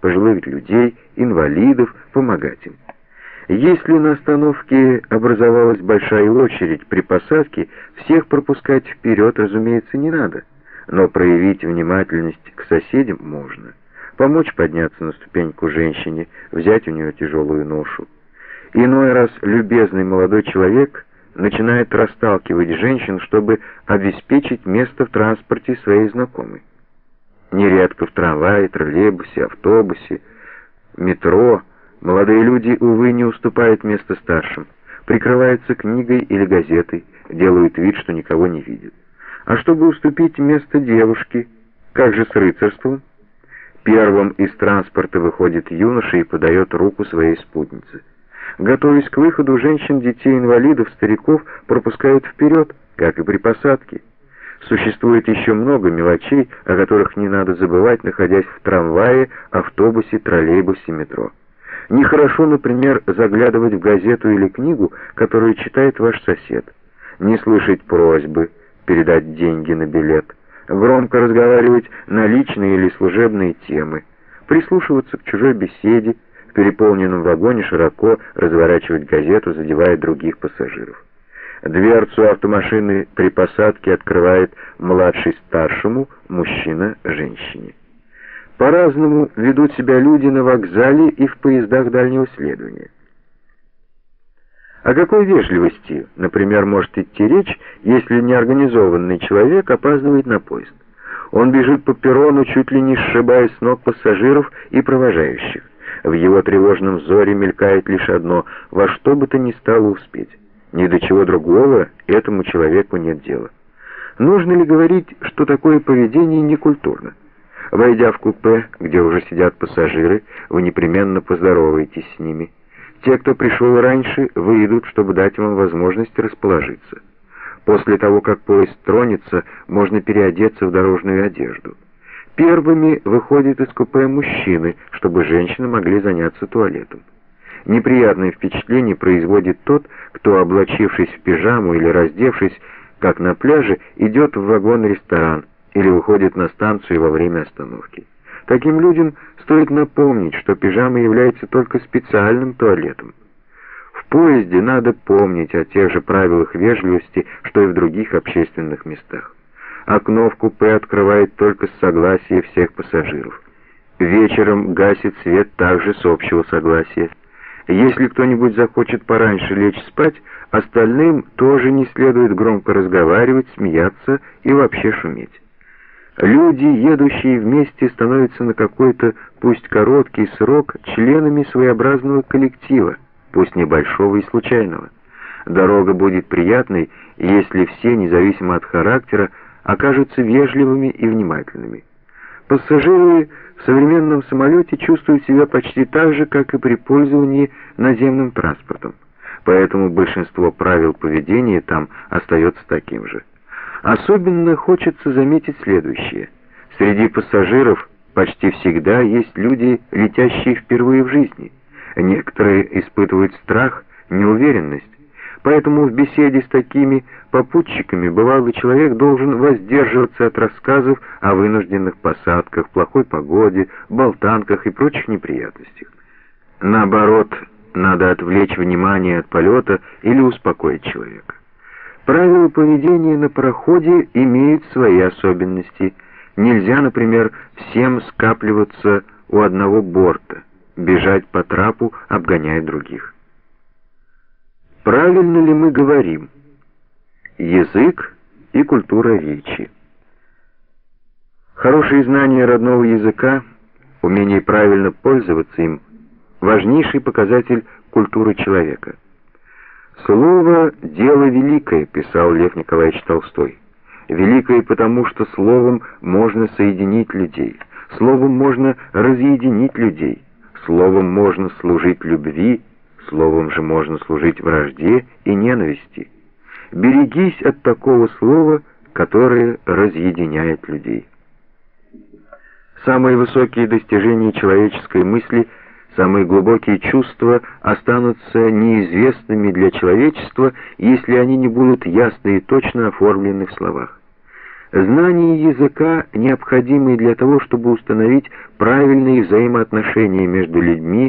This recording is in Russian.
пожилых людей, инвалидов, помогать им. Если на остановке образовалась большая очередь при посадке, всех пропускать вперед, разумеется, не надо, но проявить внимательность к соседям можно. Помочь подняться на ступеньку женщине, взять у нее тяжелую ношу. Иной раз любезный молодой человек начинает расталкивать женщин, чтобы обеспечить место в транспорте своей знакомой. Нередко в трамвае, троллейбусе, автобусе, метро молодые люди, увы, не уступают место старшим, прикрываются книгой или газетой, делают вид, что никого не видят. А чтобы уступить место девушке, как же с рыцарством? Первым из транспорта выходит юноша и подает руку своей спутнице. Готовясь к выходу, женщин, детей, инвалидов, стариков пропускают вперед, как и при посадке. Существует еще много мелочей, о которых не надо забывать, находясь в трамвае, автобусе, троллейбусе, метро. Нехорошо, например, заглядывать в газету или книгу, которую читает ваш сосед. Не слышать просьбы, передать деньги на билет. Громко разговаривать на личные или служебные темы. Прислушиваться к чужой беседе, в переполненном вагоне широко разворачивать газету, задевая других пассажиров. Дверцу автомашины при посадке открывает младший старшему, мужчина женщине. По-разному ведут себя люди на вокзале и в поездах дальнего следования. О какой вежливости, например, может идти речь, если неорганизованный человек опаздывает на поезд? Он бежит по перрону, чуть ли не сшибая с ног пассажиров и провожающих. В его тревожном взоре мелькает лишь одно — во что бы то ни стало успеть. Ни до чего другого этому человеку нет дела. Нужно ли говорить, что такое поведение некультурно? Войдя в купе, где уже сидят пассажиры, вы непременно поздороваетесь с ними. Те, кто пришел раньше, выйдут, чтобы дать вам возможность расположиться. После того, как поезд тронется, можно переодеться в дорожную одежду. Первыми выходят из купе мужчины, чтобы женщины могли заняться туалетом. Неприятное впечатление производит тот, кто, облачившись в пижаму или раздевшись, как на пляже, идет в вагон-ресторан или выходит на станцию во время остановки. Таким людям стоит напомнить, что пижама является только специальным туалетом. В поезде надо помнить о тех же правилах вежливости, что и в других общественных местах. Окно в купе открывает только с согласия всех пассажиров. Вечером гасит свет также с общего согласия. Если кто-нибудь захочет пораньше лечь спать, остальным тоже не следует громко разговаривать, смеяться и вообще шуметь. Люди, едущие вместе, становятся на какой-то, пусть короткий срок, членами своеобразного коллектива, пусть небольшого и случайного. Дорога будет приятной, если все, независимо от характера, окажутся вежливыми и внимательными. Пассажиры в современном самолете чувствуют себя почти так же, как и при пользовании наземным транспортом, поэтому большинство правил поведения там остается таким же. Особенно хочется заметить следующее. Среди пассажиров почти всегда есть люди, летящие впервые в жизни. Некоторые испытывают страх, неуверенность. Поэтому в беседе с такими попутчиками бывалый человек должен воздерживаться от рассказов о вынужденных посадках, плохой погоде, болтанках и прочих неприятностях. Наоборот, надо отвлечь внимание от полета или успокоить человека. Правила поведения на пароходе имеют свои особенности. Нельзя, например, всем скапливаться у одного борта, бежать по трапу, обгоняя других. Правильно ли мы говорим? Язык и культура речи. Хорошее знание родного языка, умение правильно пользоваться им – важнейший показатель культуры человека – «Слово — дело великое», — писал Лев Николаевич Толстой. «Великое потому, что словом можно соединить людей, словом можно разъединить людей, словом можно служить любви, словом же можно служить вражде и ненависти. Берегись от такого слова, которое разъединяет людей». Самые высокие достижения человеческой мысли — Самые глубокие чувства останутся неизвестными для человечества, если они не будут ясно и точно оформлены в словах. Знание языка, необходимое для того, чтобы установить правильные взаимоотношения между людьми,